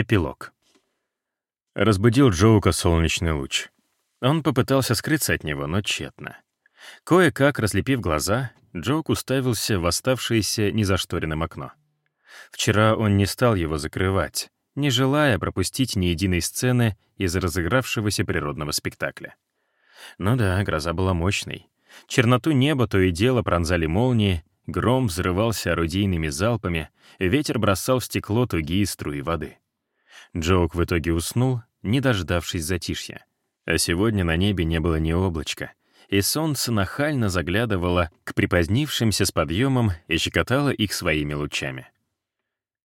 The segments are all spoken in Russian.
Эпилог. Разбудил Джоука солнечный луч. Он попытался скрыться от него, но тщетно. Кое-как, разлепив глаза, Джоук уставился в оставшееся незашторенным окно. Вчера он не стал его закрывать, не желая пропустить ни единой сцены из разыгравшегося природного спектакля. Ну да, гроза была мощной. Черноту неба то и дело пронзали молнии, гром взрывался орудийными залпами, ветер бросал в стекло тугие струи воды. Джоук в итоге уснул, не дождавшись затишья. А сегодня на небе не было ни облачка, и солнце нахально заглядывало к припозднившимся с подъемом и щекотало их своими лучами.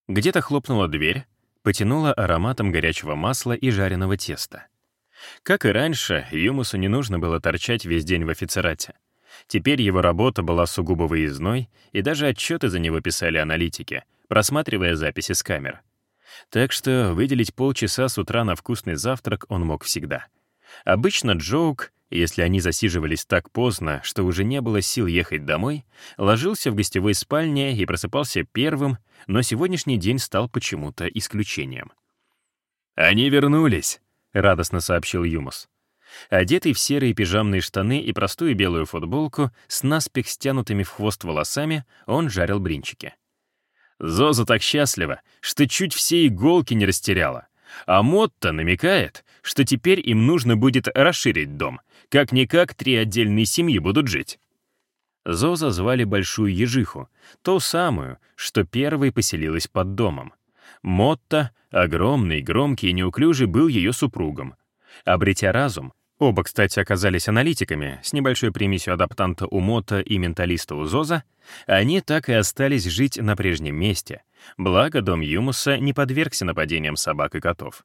Где-то хлопнула дверь, потянула ароматом горячего масла и жареного теста. Как и раньше, Юмусу не нужно было торчать весь день в офицерате. Теперь его работа была сугубо выездной, и даже отчеты за него писали аналитики, просматривая записи с камер. Так что выделить полчаса с утра на вкусный завтрак он мог всегда. Обычно Джоук, если они засиживались так поздно, что уже не было сил ехать домой, ложился в гостевой спальне и просыпался первым, но сегодняшний день стал почему-то исключением. «Они вернулись», — радостно сообщил Юмус. Одетый в серые пижамные штаны и простую белую футболку с наспех стянутыми в хвост волосами, он жарил блинчики. Зоза так счастлива, что чуть все иголки не растеряла. А Мотта намекает, что теперь им нужно будет расширить дом. Как-никак три отдельные семьи будут жить. Зоза звали Большую Ежиху, ту самую, что первой поселилась под домом. Мотта, огромный, громкий и неуклюжий, был ее супругом. Обретя разум, Оба, кстати, оказались аналитиками, с небольшой примесью адаптанта у и менталиста у Зоза. Они так и остались жить на прежнем месте. Благо, дом Юмуса не подвергся нападениям собак и котов.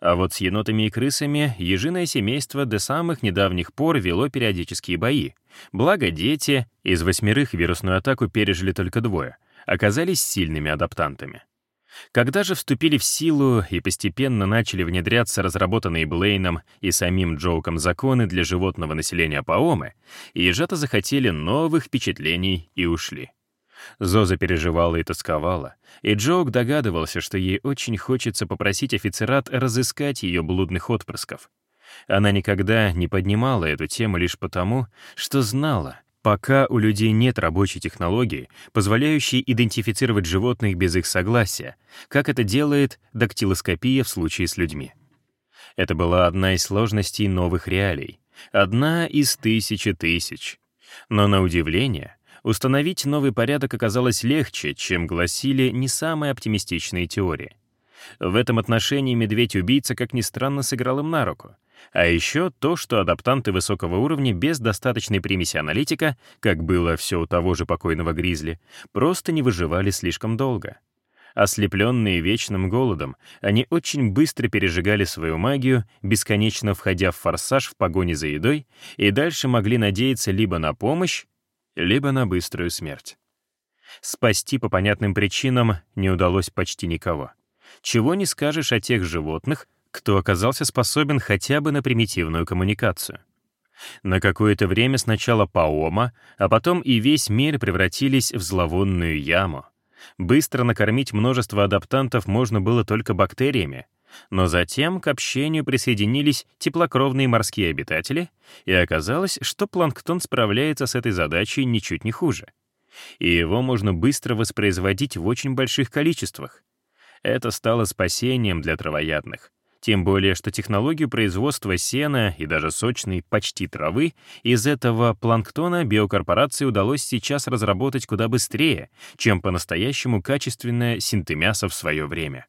А вот с енотами и крысами ежиное семейство до самых недавних пор вело периодические бои. Благо, дети, из восьмерых вирусную атаку пережили только двое, оказались сильными адаптантами. Когда же вступили в силу и постепенно начали внедряться разработанные Блейном и самим Джоуком законы для животного населения Паомы, ежата захотели новых впечатлений и ушли. Зоза переживала и тосковала, и Джоук догадывался, что ей очень хочется попросить офицерат разыскать ее блудных отпрысков. Она никогда не поднимала эту тему лишь потому, что знала, Пока у людей нет рабочей технологии, позволяющей идентифицировать животных без их согласия, как это делает дактилоскопия в случае с людьми. Это была одна из сложностей новых реалий, одна из тысячи тысяч. Но на удивление, установить новый порядок оказалось легче, чем гласили не самые оптимистичные теории. В этом отношении медведь-убийца, как ни странно, сыграл им на руку — а еще то, что адаптанты высокого уровня без достаточной примеси аналитика, как было все у того же покойного Гризли, просто не выживали слишком долго. Ослепленные вечным голодом, они очень быстро пережигали свою магию, бесконечно входя в форсаж в погоне за едой, и дальше могли надеяться либо на помощь, либо на быструю смерть. Спасти по понятным причинам не удалось почти никого. Чего не скажешь о тех животных, кто оказался способен хотя бы на примитивную коммуникацию. На какое-то время сначала Паома, а потом и весь мир превратились в зловонную яму. Быстро накормить множество адаптантов можно было только бактериями, но затем к общению присоединились теплокровные морские обитатели, и оказалось, что планктон справляется с этой задачей ничуть не хуже. И его можно быстро воспроизводить в очень больших количествах. Это стало спасением для травоядных, тем более, что технологию производства сена и даже сочной почти травы из этого планктона биокорпорации удалось сейчас разработать куда быстрее, чем по-настоящему качественное синтемясо в свое время.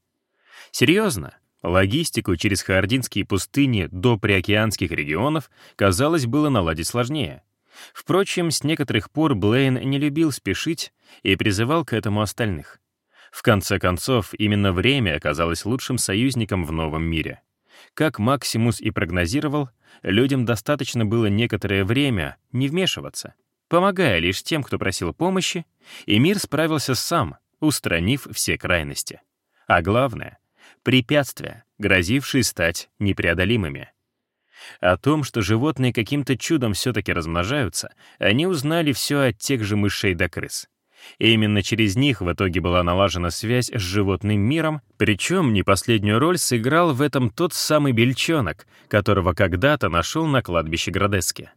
Серьезно, логистику через хаординские пустыни до приокеанских регионов, казалось, было наладить сложнее. Впрочем, с некоторых пор Блейн не любил спешить и призывал к этому остальных — в конце концов, именно время оказалось лучшим союзником в новом мире. Как Максимус и прогнозировал, людям достаточно было некоторое время не вмешиваться, помогая лишь тем, кто просил помощи, и мир справился сам, устранив все крайности. А главное — препятствия, грозившие стать непреодолимыми. О том, что животные каким-то чудом все-таки размножаются, они узнали все от тех же мышей до крыс. И именно через них в итоге была налажена связь с животным миром, причем не последнюю роль сыграл в этом тот самый бельчонок, которого когда-то нашел на кладбище Градески.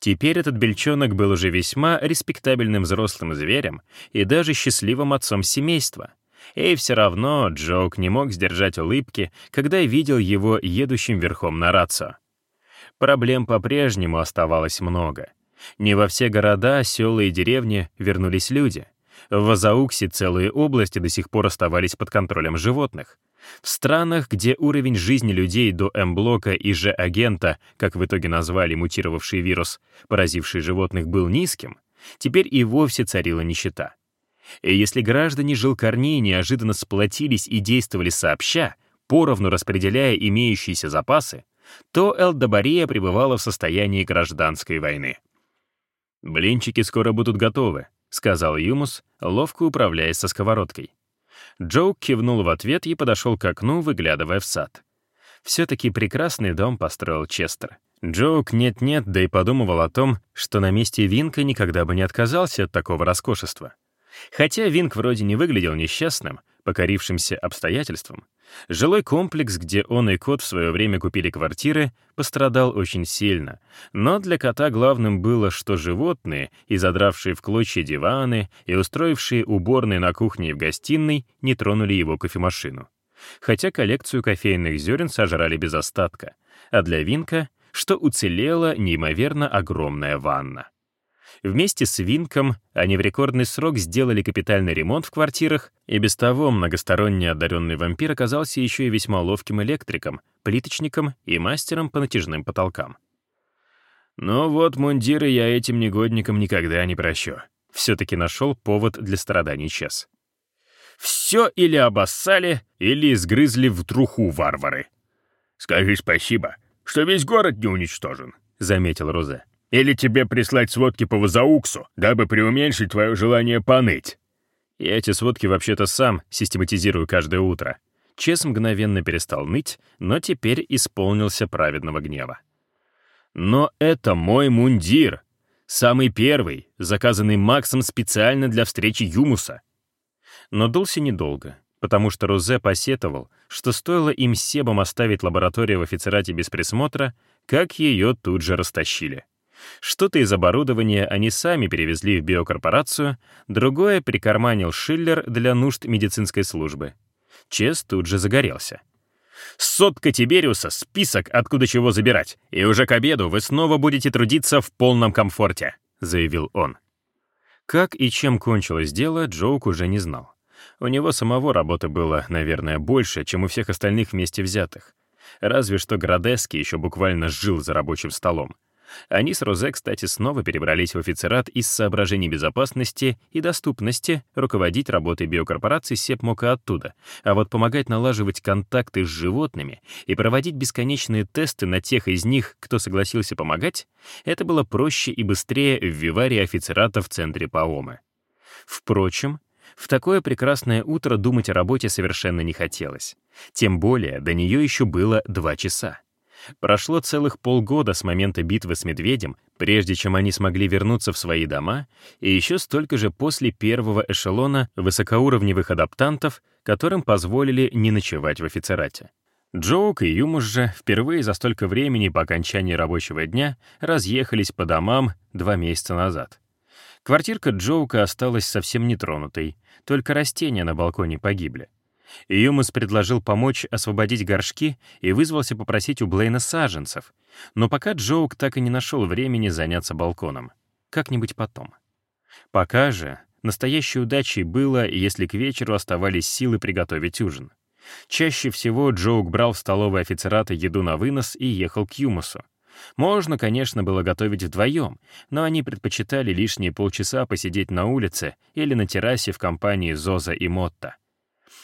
Теперь этот бельчонок был уже весьма респектабельным взрослым зверем и даже счастливым отцом семейства. И все равно Джоук не мог сдержать улыбки, когда видел его едущим верхом на рацию. Проблем по-прежнему оставалось много. Не во все города, села и деревни вернулись люди. В Вазауксе целые области до сих пор оставались под контролем животных. В странах, где уровень жизни людей до М-блока и Ж-агента, как в итоге назвали мутировавший вирус, поразивший животных, был низким, теперь и вовсе царила нищета. И если граждане жилкорней неожиданно сплотились и действовали сообща, поровну распределяя имеющиеся запасы, то Элдобария пребывала в состоянии гражданской войны. «Блинчики скоро будут готовы», — сказал Юмус, ловко управляясь со сковородкой. Джоук кивнул в ответ и подошел к окну, выглядывая в сад. Все-таки прекрасный дом построил Честер. Джоук нет-нет, да и подумывал о том, что на месте Винка никогда бы не отказался от такого роскошества. Хотя Винк вроде не выглядел несчастным, покорившимся обстоятельствам, жилой комплекс, где он и кот в свое время купили квартиры, пострадал очень сильно. Но для кота главным было, что животные, и задравшие в клочья диваны, и устроившие уборные на кухне и в гостиной, не тронули его кофемашину. Хотя коллекцию кофейных зерен сожрали без остатка, а для Винка, что уцелела неимоверно огромная ванна. Вместе с Винком они в рекордный срок сделали капитальный ремонт в квартирах, и без того многосторонне одаренный вампир оказался еще и весьма ловким электриком, плиточником и мастером по натяжным потолкам. Но вот мундиры я этим негодникам никогда не прощу. Все-таки нашел повод для страданий Чес. Все или обоссали, или изгрызли в труху варвары. «Скажи спасибо, что весь город не уничтожен», — заметил Розе. Или тебе прислать сводки по Вазауксу, дабы преуменьшить твое желание поныть?» Я эти сводки вообще-то сам систематизирую каждое утро. Чес мгновенно перестал ныть, но теперь исполнился праведного гнева. «Но это мой мундир! Самый первый, заказанный Максом специально для встречи Юмуса!» Но дулся недолго, потому что Розе посетовал, что стоило им с Себом оставить лабораторию в офицерате без присмотра, как ее тут же растащили. Что-то из оборудования они сами перевезли в биокорпорацию, другое прикарманил Шиллер для нужд медицинской службы. Чес тут же загорелся. «Сотка Тибериуса, список, откуда чего забирать, и уже к обеду вы снова будете трудиться в полном комфорте», — заявил он. Как и чем кончилось дело, Джоук уже не знал. У него самого работы было, наверное, больше, чем у всех остальных вместе взятых. Разве что Градески еще буквально жил за рабочим столом. Они с Розе, кстати, снова перебрались в офицерат из соображений безопасности и доступности, руководить работой биокорпорации Сеп мог оттуда, а вот помогать налаживать контакты с животными и проводить бесконечные тесты на тех из них, кто согласился помогать, это было проще и быстрее в виваре офицерата в центре Паомы. Впрочем, в такое прекрасное утро думать о работе совершенно не хотелось. Тем более до нее еще было два часа. Прошло целых полгода с момента битвы с медведем, прежде чем они смогли вернуться в свои дома, и еще столько же после первого эшелона высокоуровневых адаптантов, которым позволили не ночевать в офицерате. Джоук и Юмуш же впервые за столько времени по окончании рабочего дня разъехались по домам два месяца назад. Квартирка Джоука осталась совсем нетронутой, только растения на балконе погибли. Юмус предложил помочь освободить горшки и вызвался попросить у Блейна саженцев, но пока Джоук так и не нашел времени заняться балконом. Как-нибудь потом. Пока же настоящей удачей было, если к вечеру оставались силы приготовить ужин. Чаще всего Джоук брал в столовой офицерата еду на вынос и ехал к Юмусу. Можно, конечно, было готовить вдвоем, но они предпочитали лишние полчаса посидеть на улице или на террасе в компании Зоза и Мотта.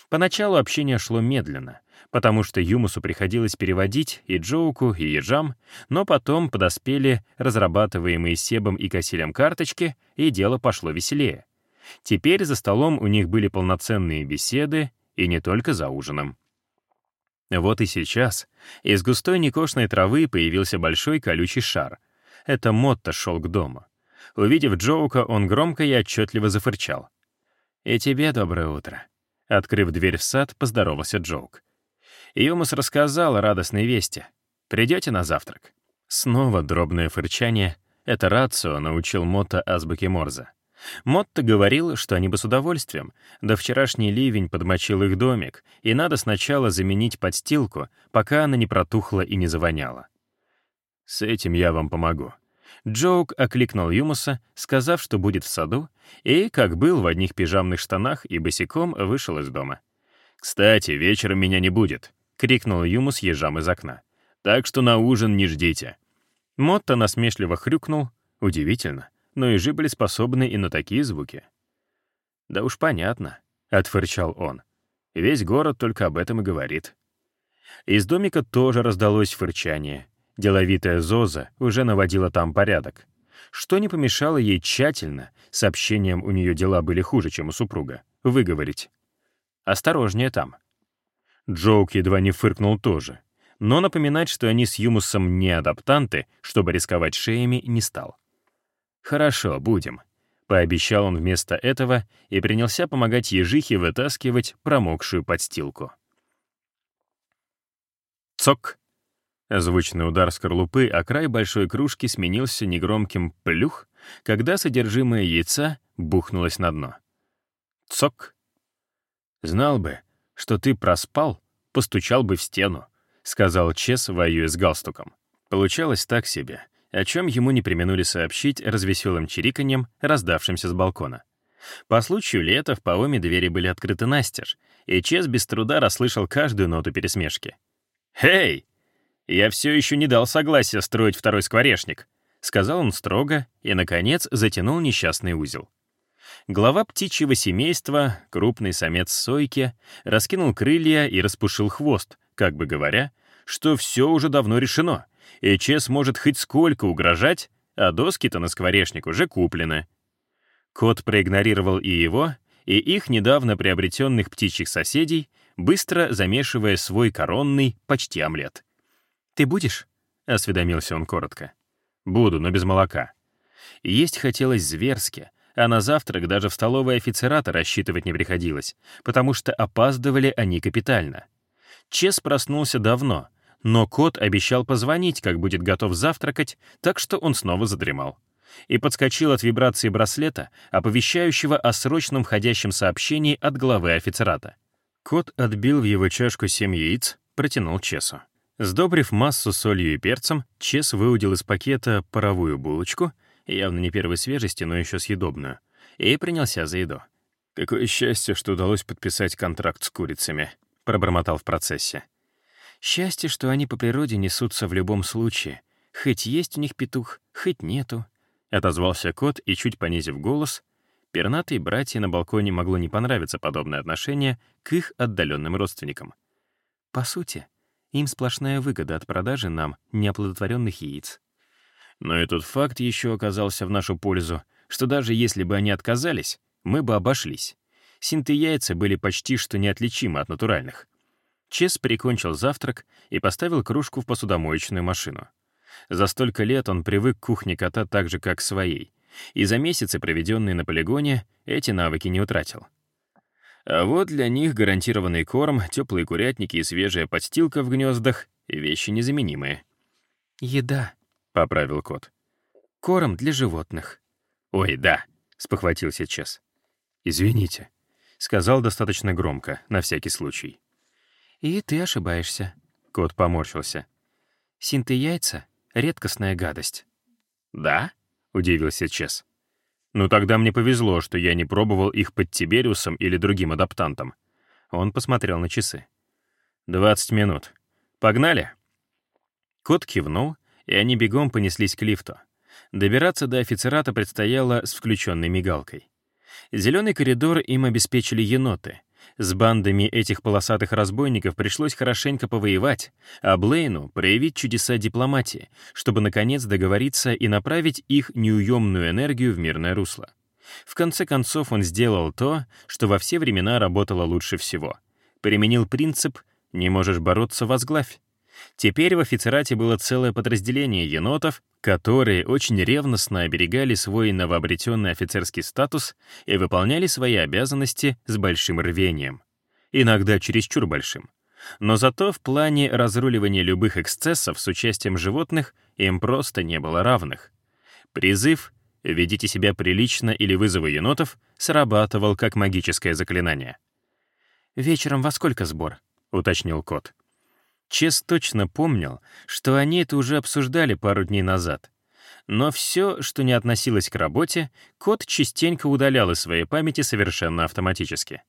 Поначалу общение шло медленно, потому что Юмусу приходилось переводить и Джоуку, и Ежам, но потом подоспели разрабатываемые Себом и Кассилем карточки, и дело пошло веселее. Теперь за столом у них были полноценные беседы, и не только за ужином. Вот и сейчас из густой некошной травы появился большой колючий шар. Это Мотто шел к дому. Увидев Джоука, он громко и отчетливо зафырчал. «И тебе доброе утро». Открыв дверь в сад, поздоровался Джоук. Юмус рассказал о радостной вести. «Придете на завтрак?» Снова дробное фырчание. Это Рацио научил Мотто азбуке Морзе. Мотто говорил, что они бы с удовольствием, да вчерашний ливень подмочил их домик, и надо сначала заменить подстилку, пока она не протухла и не завоняла. «С этим я вам помогу». Джоук окликнул Юмуса, сказав, что будет в саду, и, как был в одних пижамных штанах и босиком, вышел из дома. «Кстати, вечером меня не будет», — крикнул Юмус ежам из окна. «Так что на ужин не ждите». Мотто насмешливо хрюкнул. Удивительно но ежи были способны и на такие звуки. «Да уж понятно», — отфырчал он. «Весь город только об этом и говорит». Из домика тоже раздалось фырчание. Деловитая Зоза уже наводила там порядок. Что не помешало ей тщательно, сообщением у нее дела были хуже, чем у супруга, выговорить. «Осторожнее там». Джоук едва не фыркнул тоже, но напоминать, что они с Юмусом не адаптанты, чтобы рисковать шеями, не стал. «Хорошо, будем», — пообещал он вместо этого и принялся помогать ежихе вытаскивать промокшую подстилку. Цок! Звучный удар скорлупы о край большой кружки сменился негромким «плюх», когда содержимое яйца бухнулось на дно. Цок! «Знал бы, что ты проспал, постучал бы в стену», — сказал Чес, воюя с галстуком. Получалось так себе о чем ему не применули сообщить развеселым чириканьем, раздавшимся с балкона. По случаю лета в Паоме двери были открыты настежь, и Чес без труда расслышал каждую ноту пересмешки. «Эй! Я все еще не дал согласия строить второй скворечник», — сказал он строго и, наконец, затянул несчастный узел. Глава птичьего семейства, крупный самец сойки, раскинул крылья и распушил хвост, как бы говоря, что все уже давно решено — и Чес может хоть сколько угрожать, а доски-то на скворечник уже куплены. Кот проигнорировал и его, и их недавно приобретенных птичьих соседей, быстро замешивая свой коронный почти омлет. «Ты будешь?» — осведомился он коротко. «Буду, но без молока». Есть хотелось зверски, а на завтрак даже в столовой офицерата рассчитывать не приходилось, потому что опаздывали они капитально. Чес проснулся давно, но кот обещал позвонить, как будет готов завтракать, так что он снова задремал. И подскочил от вибрации браслета, оповещающего о срочном входящем сообщении от главы офицерата. Кот отбил в его чашку семь яиц, протянул Чесу. Сдобрив массу солью и перцем, Чес выудил из пакета паровую булочку, явно не первой свежести, но еще съедобную, и принялся за еду. «Какое счастье, что удалось подписать контракт с курицами», — пробормотал в процессе. Счастье, что они по природе несутся в любом случае. Хоть есть у них петух, хоть нету. Отозвался кот и, чуть понизив голос, пернатые братья на балконе могло не понравиться подобное отношение к их отдаленным родственникам. По сути, им сплошная выгода от продажи нам неоплодотворенных яиц. Но и тот факт еще оказался в нашу пользу, что даже если бы они отказались, мы бы обошлись. Синты яйца были почти что неотличимы от натуральных. Чес прикончил завтрак и поставил кружку в посудомоечную машину. За столько лет он привык к кухне кота так же, как к своей, и за месяцы, проведенные на полигоне, эти навыки не утратил. А вот для них гарантированный корм, теплые курятники и свежая подстилка в гнездах — вещи незаменимые. «Еда», — поправил кот. «Корм для животных». «Ой, да», — спохватился Чес. «Извините», — сказал достаточно громко, на всякий случай. «И ты ошибаешься», — кот поморщился. «Синты яйца — редкостная гадость». «Да?» — удивился Чес. «Ну тогда мне повезло, что я не пробовал их под Тибериусом или другим адаптантом». Он посмотрел на часы. «Двадцать минут. Погнали?» Кот кивнул, и они бегом понеслись к лифту. Добираться до офицерата предстояло с включенной мигалкой. Зеленый коридор им обеспечили еноты — с бандами этих полосатых разбойников пришлось хорошенько повоевать, а Блейну проявить чудеса дипломатии, чтобы, наконец, договориться и направить их неуемную энергию в мирное русло. В конце концов, он сделал то, что во все времена работало лучше всего. Применил принцип «не можешь бороться, возглавь». Теперь в офицерате было целое подразделение енотов, которые очень ревностно оберегали свой новообретенный офицерский статус и выполняли свои обязанности с большим рвением. Иногда чересчур большим. Но зато в плане разруливания любых эксцессов с участием животных им просто не было равных. Призыв «Ведите себя прилично или вызовы енотов» срабатывал как магическое заклинание. «Вечером во сколько сбор?» — уточнил кот. Чес точно помнил, что они это уже обсуждали пару дней назад. Но все, что не относилось к работе, кот частенько удалял из своей памяти совершенно автоматически.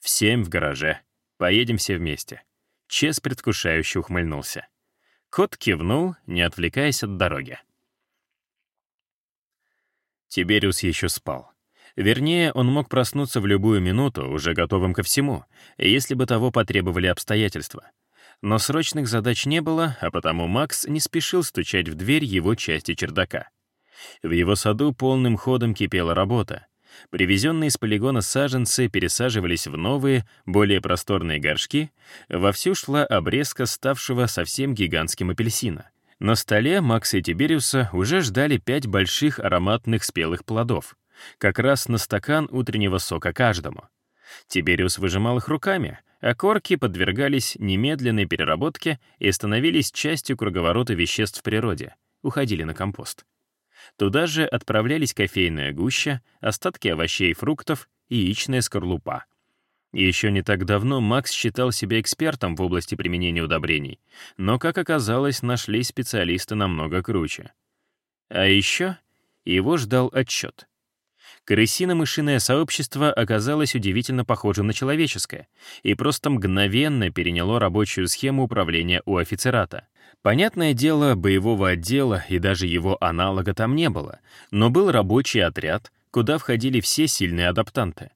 «В семь в гараже. Поедем все вместе». Чес предвкушающе ухмыльнулся. Кот кивнул, не отвлекаясь от дороги. Тибериус еще спал. Вернее, он мог проснуться в любую минуту, уже готовым ко всему, если бы того потребовали обстоятельства — но срочных задач не было, а потому Макс не спешил стучать в дверь его части чердака. В его саду полным ходом кипела работа. Привезенные с полигона саженцы пересаживались в новые, более просторные горшки, вовсю шла обрезка ставшего совсем гигантским апельсина. На столе Макса и Тибериуса уже ждали пять больших ароматных спелых плодов, как раз на стакан утреннего сока каждому. Тибериус выжимал их руками, а корки подвергались немедленной переработке и становились частью круговорота веществ в природе, уходили на компост. Туда же отправлялись кофейная гуща, остатки овощей и фруктов яичная скорлупа. Еще не так давно Макс считал себя экспертом в области применения удобрений, но, как оказалось, нашлись специалисты намного круче. А еще его ждал отчет — Крысино-мышиное сообщество оказалось удивительно похожим на человеческое и просто мгновенно переняло рабочую схему управления у офицерата. Понятное дело, боевого отдела и даже его аналога там не было, но был рабочий отряд, куда входили все сильные адаптанты.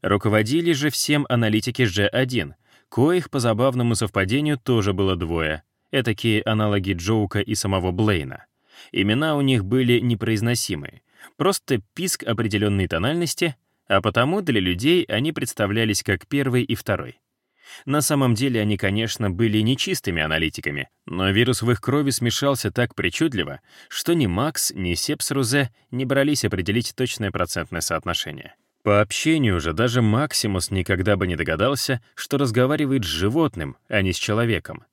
Руководили же всем аналитики G1, коих по забавному совпадению тоже было двое, этакие аналоги Джоука и самого Блейна. Имена у них были непроизносимые, Просто писк определенной тональности, а потому для людей они представлялись как первый и второй. На самом деле они, конечно, были нечистыми аналитиками, но вирус в их крови смешался так причудливо, что ни Макс, ни Сепс Рузе не брались определить точное процентное соотношение. По общению же даже Максимус никогда бы не догадался, что разговаривает с животным, а не с человеком.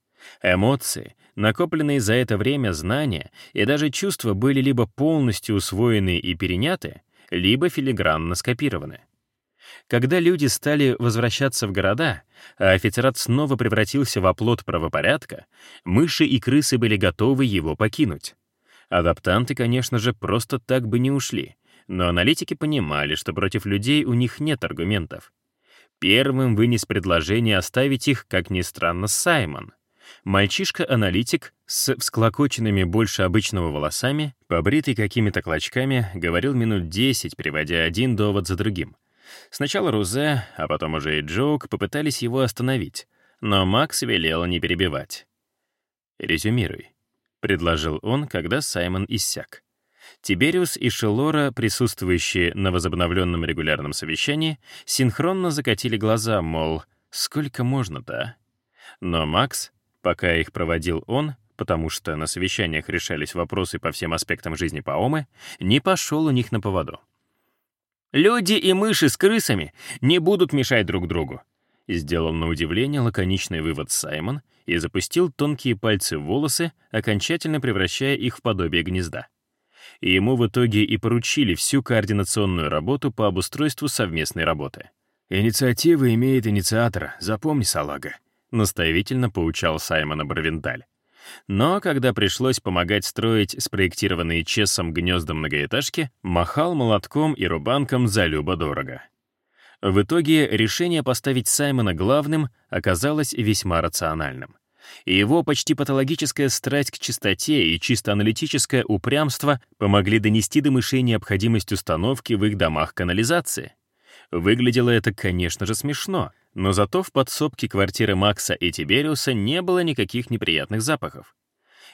Эмоции, накопленные за это время знания и даже чувства были либо полностью усвоены и переняты, либо филигранно скопированы. Когда люди стали возвращаться в города, а офицерат снова превратился в оплот правопорядка, мыши и крысы были готовы его покинуть. Адаптанты, конечно же, просто так бы не ушли, но аналитики понимали, что против людей у них нет аргументов. Первым вынес предложение оставить их, как ни странно, Саймон — Мальчишка-аналитик с всклокоченными больше обычного волосами, побритый какими-то клочками, говорил минут десять, приводя один довод за другим. Сначала Рузе, а потом уже и Джоук попытались его остановить, но Макс велел не перебивать. «Резюмируй», — предложил он, когда Саймон иссяк. Тибериус и Шелора, присутствующие на возобновленном регулярном совещании, синхронно закатили глаза, мол, сколько можно-то, а? Но Макс, Пока их проводил он, потому что на совещаниях решались вопросы по всем аспектам жизни Паомы, не пошел у них на поводу. «Люди и мыши с крысами не будут мешать друг другу», сделал на удивление лаконичный вывод Саймон и запустил тонкие пальцы в волосы, окончательно превращая их в подобие гнезда. И ему в итоге и поручили всю координационную работу по обустройству совместной работы. «Инициатива имеет инициатора, запомни, салага», наставительно поучал Саймона Бравендаль. Но когда пришлось помогать строить спроектированные Чесом гнезда многоэтажки, махал молотком и рубанком за любо-дорого. В итоге решение поставить Саймона главным оказалось весьма рациональным. И его почти патологическая страсть к чистоте и чисто аналитическое упрямство помогли донести до мышей необходимость установки в их домах канализации. Выглядело это, конечно же, смешно — но зато в подсобке квартиры Макса и Тибериуса не было никаких неприятных запахов.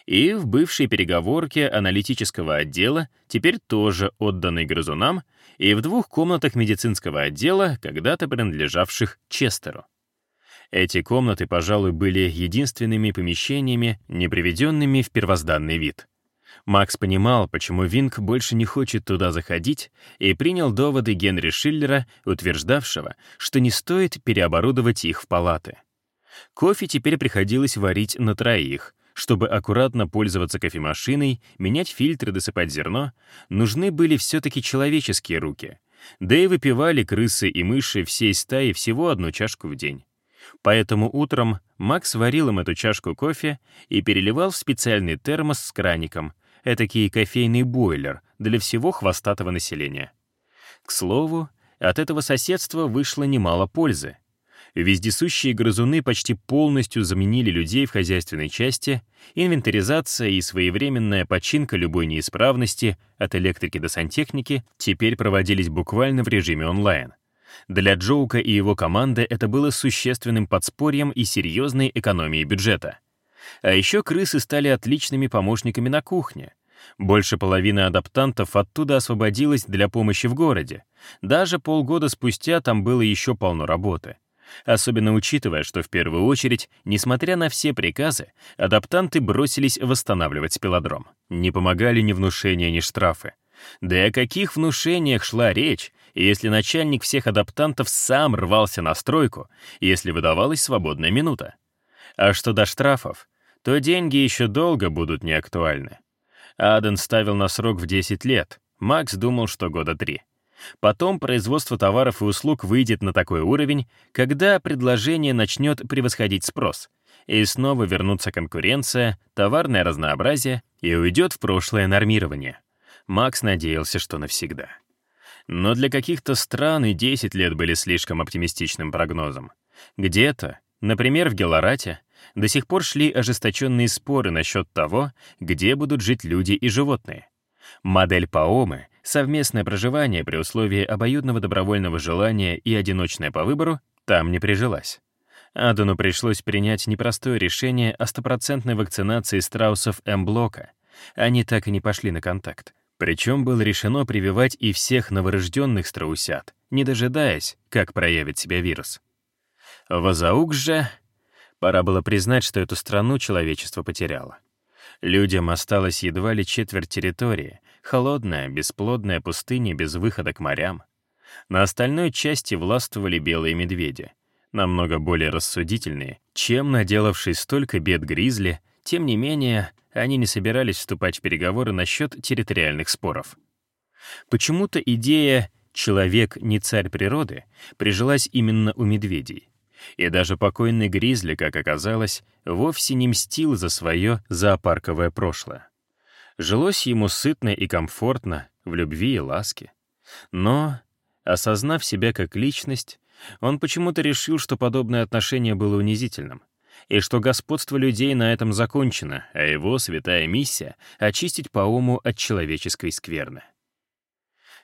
И в бывшей переговорке аналитического отдела, теперь тоже отданной грызунам, и в двух комнатах медицинского отдела, когда-то принадлежавших Честеру. Эти комнаты, пожалуй, были единственными помещениями, не приведенными в первозданный вид. Макс понимал, почему Винг больше не хочет туда заходить, и принял доводы Генри Шиллера, утверждавшего, что не стоит переоборудовать их в палаты. Кофе теперь приходилось варить на троих. Чтобы аккуратно пользоваться кофемашиной, менять фильтры, досыпать зерно, нужны были все-таки человеческие руки. Да и выпивали крысы и мыши всей стаи всего одну чашку в день. Поэтому утром Макс варил им эту чашку кофе и переливал в специальный термос с краником, этакий кофейный бойлер для всего хвостатого населения. К слову, от этого соседства вышло немало пользы. Вездесущие грызуны почти полностью заменили людей в хозяйственной части, инвентаризация и своевременная починка любой неисправности от электрики до сантехники теперь проводились буквально в режиме онлайн. Для Джоука и его команды это было существенным подспорьем и серьезной экономией бюджета. А еще крысы стали отличными помощниками на кухне. Больше половины адаптантов оттуда освободилось для помощи в городе. Даже полгода спустя там было еще полно работы. Особенно учитывая, что в первую очередь, несмотря на все приказы, адаптанты бросились восстанавливать спилодром. Не помогали ни внушения, ни штрафы. Да и о каких внушениях шла речь, если начальник всех адаптантов сам рвался на стройку, если выдавалась свободная минута? А что до штрафов, то деньги еще долго будут неактуальны. Аден ставил на срок в 10 лет, Макс думал, что года 3. Потом производство товаров и услуг выйдет на такой уровень, когда предложение начнет превосходить спрос, и снова вернутся конкуренция, товарное разнообразие и уйдет в прошлое нормирование. Макс надеялся, что навсегда. Но для каких-то стран и 10 лет были слишком оптимистичным прогнозом. Где-то, например, в Гелорате, до сих пор шли ожесточенные споры насчет того, где будут жить люди и животные. Модель Паомы, совместное проживание при условии обоюдного добровольного желания и одиночное по выбору, там не прижилась. Адану пришлось принять непростое решение о стопроцентной вакцинации страусов М-блока. Они так и не пошли на контакт. Причем было решено прививать и всех новорожденных страусят, не дожидаясь, как проявит себя вирус. Вазаук же... Пора было признать, что эту страну человечество потеряло. Людям осталось едва ли четверть территории, холодная, бесплодная пустыня без выхода к морям. На остальной части властвовали белые медведи, намного более рассудительные, чем наделавший столько бед гризли, тем не менее, они не собирались вступать в переговоры насчет территориальных споров. Почему-то идея «человек не царь природы» прижилась именно у медведей. И даже покойный Гризли, как оказалось, вовсе не мстил за свое зоопарковое прошлое. Жилось ему сытно и комфортно, в любви и ласке. Но, осознав себя как личность, он почему-то решил, что подобное отношение было унизительным и что господство людей на этом закончено, а его святая миссия — очистить Паому от человеческой скверны.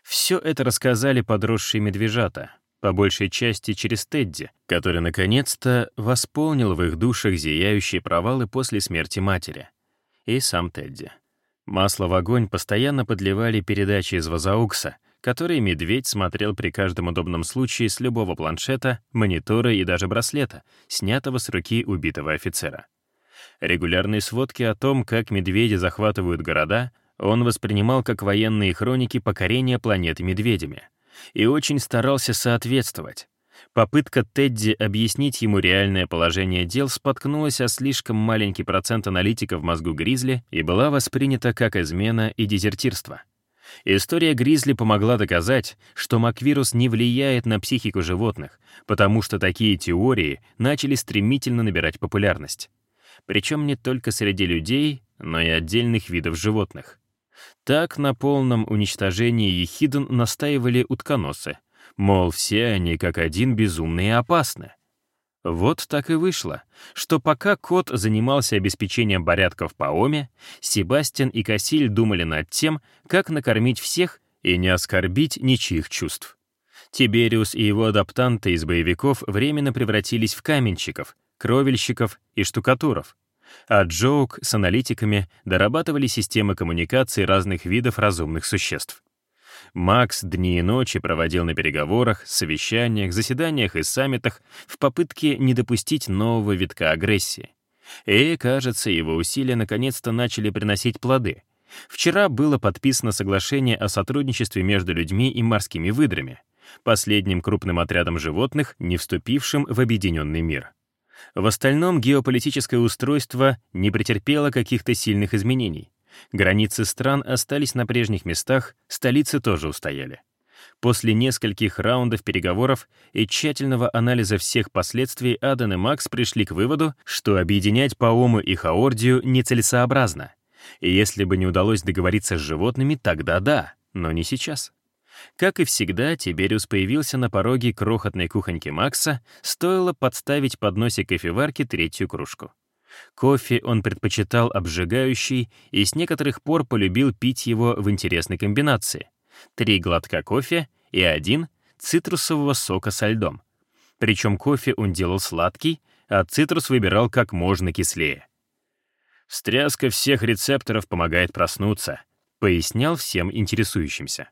Все это рассказали подросшие медвежата, по большей части через Тедди, который наконец-то восполнил в их душах зияющие провалы после смерти матери. И сам Тедди. Масло в огонь постоянно подливали передачи из Вазаукса, которые медведь смотрел при каждом удобном случае с любого планшета, монитора и даже браслета, снятого с руки убитого офицера. Регулярные сводки о том, как медведи захватывают города, он воспринимал как военные хроники покорения планеты медведями и очень старался соответствовать. Попытка Тедди объяснить ему реальное положение дел споткнулась о слишком маленький процент аналитика в мозгу Гризли и была воспринята как измена и дезертирство. История Гризли помогла доказать, что маквирус не влияет на психику животных, потому что такие теории начали стремительно набирать популярность. Причем не только среди людей, но и отдельных видов животных. Так на полном уничтожении ехидн настаивали утконосы, мол, все они как один безумные и опасны. Вот так и вышло, что пока кот занимался обеспечением порядка в Паоме, Себастьян и Кассиль думали над тем, как накормить всех и не оскорбить ничьих чувств. Тибериус и его адаптанты из боевиков временно превратились в каменщиков, кровельщиков и штукатуров, а Джоук с аналитиками дорабатывали системы коммуникации разных видов разумных существ. Макс дни и ночи проводил на переговорах, совещаниях, заседаниях и саммитах в попытке не допустить нового витка агрессии. И, кажется, его усилия наконец-то начали приносить плоды. Вчера было подписано соглашение о сотрудничестве между людьми и морскими выдрами, последним крупным отрядом животных, не вступившим в объединенный мир. В остальном геополитическое устройство не претерпело каких-то сильных изменений. Границы стран остались на прежних местах, столицы тоже устояли. После нескольких раундов переговоров и тщательного анализа всех последствий Адан и Макс пришли к выводу, что объединять Паому и Хаордию нецелесообразно. И если бы не удалось договориться с животными, тогда да, но не сейчас. Как и всегда, Тибериус появился на пороге крохотной кухоньки Макса, стоило подставить под носик кофеварки третью кружку. Кофе он предпочитал обжигающий и с некоторых пор полюбил пить его в интересной комбинации. Три глотка кофе и один цитрусового сока со льдом. Причем кофе он делал сладкий, а цитрус выбирал как можно кислее. «Встряска всех рецепторов помогает проснуться», — пояснял всем интересующимся.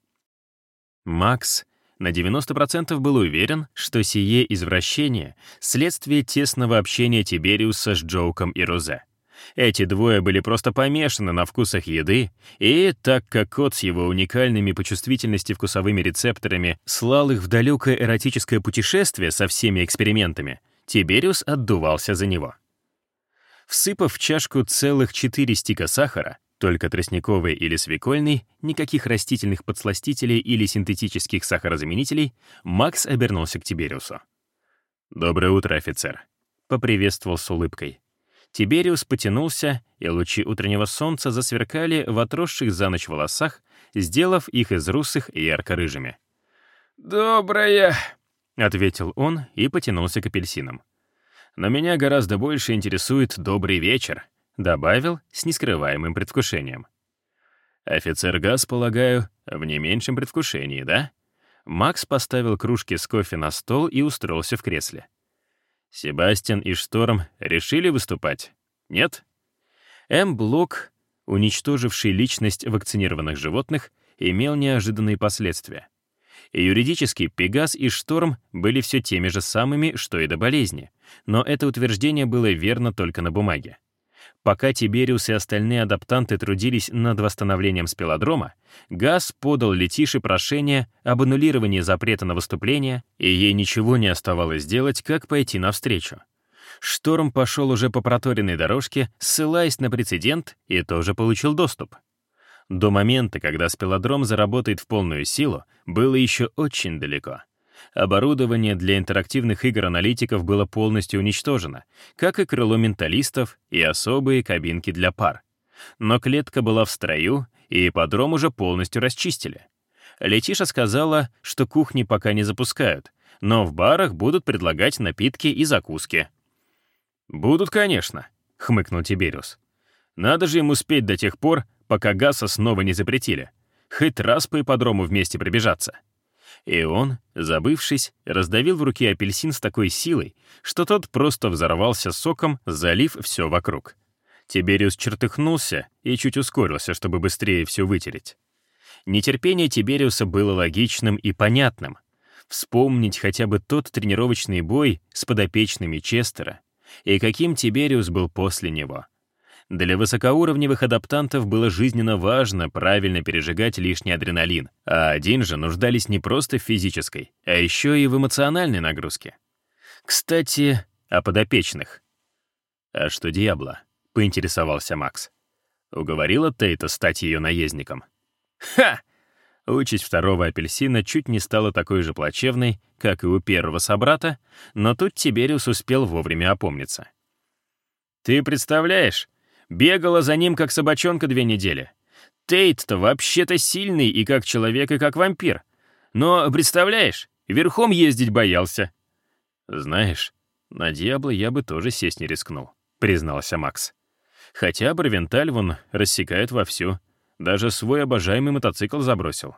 Макс на 90% был уверен, что сие извращение — следствие тесного общения Тибериуса с Джоуком и Розе. Эти двое были просто помешаны на вкусах еды, и так как кот с его уникальными по чувствительности вкусовыми рецепторами слал их в далекое эротическое путешествие со всеми экспериментами, Тибериус отдувался за него. Всыпав в чашку целых четыре стика сахара, только тростниковый или свекольный, никаких растительных подсластителей или синтетических сахарозаменителей, Макс обернулся к Тибериусу. «Доброе утро, офицер», — поприветствовал с улыбкой. Тибериус потянулся, и лучи утреннего солнца засверкали в отросших за ночь волосах, сделав их из русых ярко-рыжими. «Доброе», — ответил он и потянулся к апельсинам. «Но меня гораздо больше интересует добрый вечер», добавил с нескрываемым предвкушением. «Офицер Газ, полагаю, в не меньшем предвкушении, да?» Макс поставил кружки с кофе на стол и устроился в кресле. Себастьян и Шторм решили выступать? Нет? М-блок, уничтоживший личность вакцинированных животных, имел неожиданные последствия. Юридически Пегас и Шторм были все теми же самыми, что и до болезни, но это утверждение было верно только на бумаге. Пока Тибериус и остальные адаптанты трудились над восстановлением спелодрома, ГАЗ подал Летише прошение об аннулировании запрета на выступление, и ей ничего не оставалось делать, как пойти навстречу. Шторм пошел уже по проторенной дорожке, ссылаясь на прецедент, и тоже получил доступ. До момента, когда спелодром заработает в полную силу, было еще очень далеко. Оборудование для интерактивных игр аналитиков было полностью уничтожено, как и крыло менталистов и особые кабинки для пар. Но клетка была в строю, и подром уже полностью расчистили. Летиша сказала, что кухни пока не запускают, но в барах будут предлагать напитки и закуски. «Будут, конечно», — хмыкнул Тибериус. «Надо же им успеть до тех пор, пока Гаса снова не запретили. Хоть раз по ипподрому вместе пробежаться». И он, забывшись, раздавил в руке апельсин с такой силой, что тот просто взорвался соком, залив все вокруг. Тибериус чертыхнулся и чуть ускорился, чтобы быстрее все вытереть. Нетерпение Тибериуса было логичным и понятным. Вспомнить хотя бы тот тренировочный бой с подопечными Честера, и каким Тибериус был после него — для высокоуровневых адаптантов было жизненно важно правильно пережигать лишний адреналин, а один же нуждались не просто в физической, а еще и в эмоциональной нагрузке. Кстати, о подопечных. «А что Диабло?» — поинтересовался Макс. Уговорила Тейта стать ее наездником. «Ха!» Участь второго апельсина чуть не стала такой же плачевной, как и у первого собрата, но тут Тибериус успел вовремя опомниться. «Ты представляешь, Бегала за ним, как собачонка, две недели. Тейт-то вообще-то сильный и как человек, и как вампир. Но, представляешь, верхом ездить боялся. Знаешь, на Диабло я бы тоже сесть не рискнул, признался Макс. Хотя Бравенталь вон рассекает вовсю. Даже свой обожаемый мотоцикл забросил.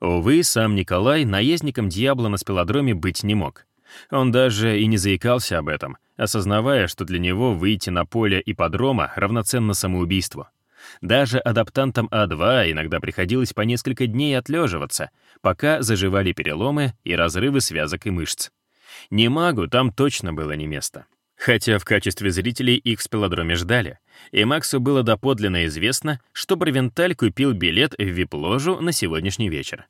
Увы, сам Николай наездником Диабло на спелодроме быть не мог. Он даже и не заикался об этом — осознавая, что для него выйти на поле ипподрома равноценно самоубийству. Даже адаптантам А2 иногда приходилось по несколько дней отлеживаться, пока заживали переломы и разрывы связок и мышц. Немагу там точно было не место. Хотя в качестве зрителей их в спелодроме ждали, и Максу было доподлинно известно, что Бравенталь купил билет в вип-ложу на сегодняшний вечер.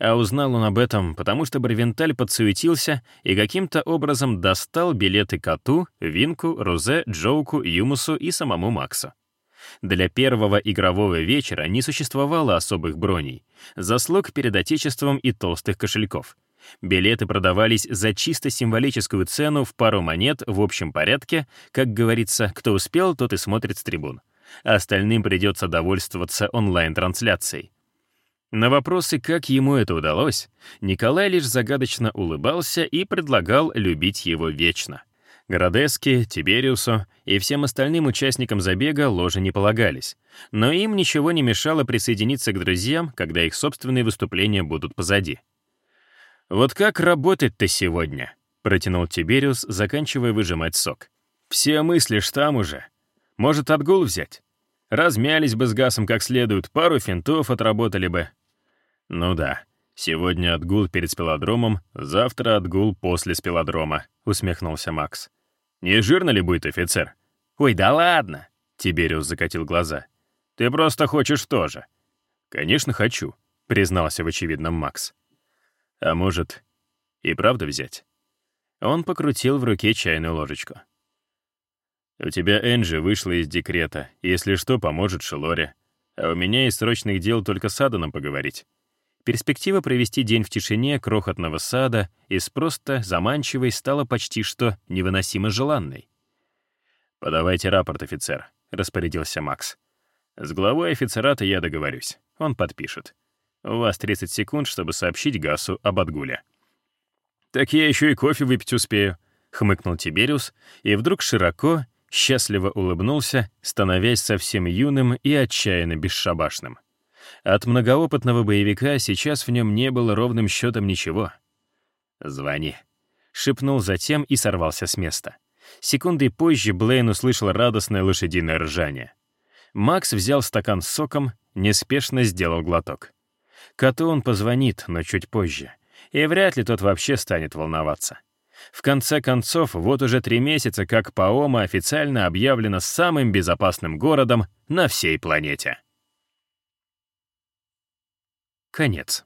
А узнал он об этом, потому что Бравенталь подсуетился и каким-то образом достал билеты Коту, Винку, Рузе, Джоуку, Юмусу и самому Максу. Для первого игрового вечера не существовало особых броней, заслуг перед Отечеством и толстых кошельков. Билеты продавались за чисто символическую цену в пару монет в общем порядке, как говорится, кто успел, тот и смотрит с трибун. остальным придется довольствоваться онлайн-трансляцией. На вопросы, как ему это удалось, Николай лишь загадочно улыбался и предлагал любить его вечно. Градеске, Тибериусу и всем остальным участникам забега ложи не полагались, но им ничего не мешало присоединиться к друзьям, когда их собственные выступления будут позади. «Вот как работать-то сегодня?» — протянул Тибериус, заканчивая выжимать сок. «Все мыслишь там уже. Может, отгул взять? Размялись бы с Гасом как следует, пару финтов отработали бы. «Ну да, сегодня отгул перед спелодромом, завтра отгул после спелодрома», — усмехнулся Макс. «Не жирно ли будет офицер?» «Ой, да ладно!» — Тибериус закатил глаза. «Ты просто хочешь тоже». «Конечно, хочу», — признался в очевидном Макс. «А может, и правда взять?» Он покрутил в руке чайную ложечку. «У тебя Энджи вышла из декрета, если что, поможет Шелоре. А у меня из срочных дел только с Аданом поговорить. Перспектива провести день в тишине крохотного сада из просто заманчивой стала почти что невыносимо желанной. «Подавайте рапорт, офицер», — распорядился Макс. «С главой офицерата я договорюсь. Он подпишет. У вас 30 секунд, чтобы сообщить Гасу об отгуле». «Так я еще и кофе выпить успею», — хмыкнул Тибериус, и вдруг широко, счастливо улыбнулся, становясь совсем юным и отчаянно бесшабашным. От многоопытного боевика сейчас в нем не было ровным счетом ничего. «Звони», — шепнул затем и сорвался с места. Секунды позже Блейн услышал радостное лошадиное ржание. Макс взял стакан с соком, неспешно сделал глоток. Коту он позвонит, но чуть позже. И вряд ли тот вообще станет волноваться. В конце концов, вот уже три месяца, как Паома официально объявлена самым безопасным городом на всей планете. Конец.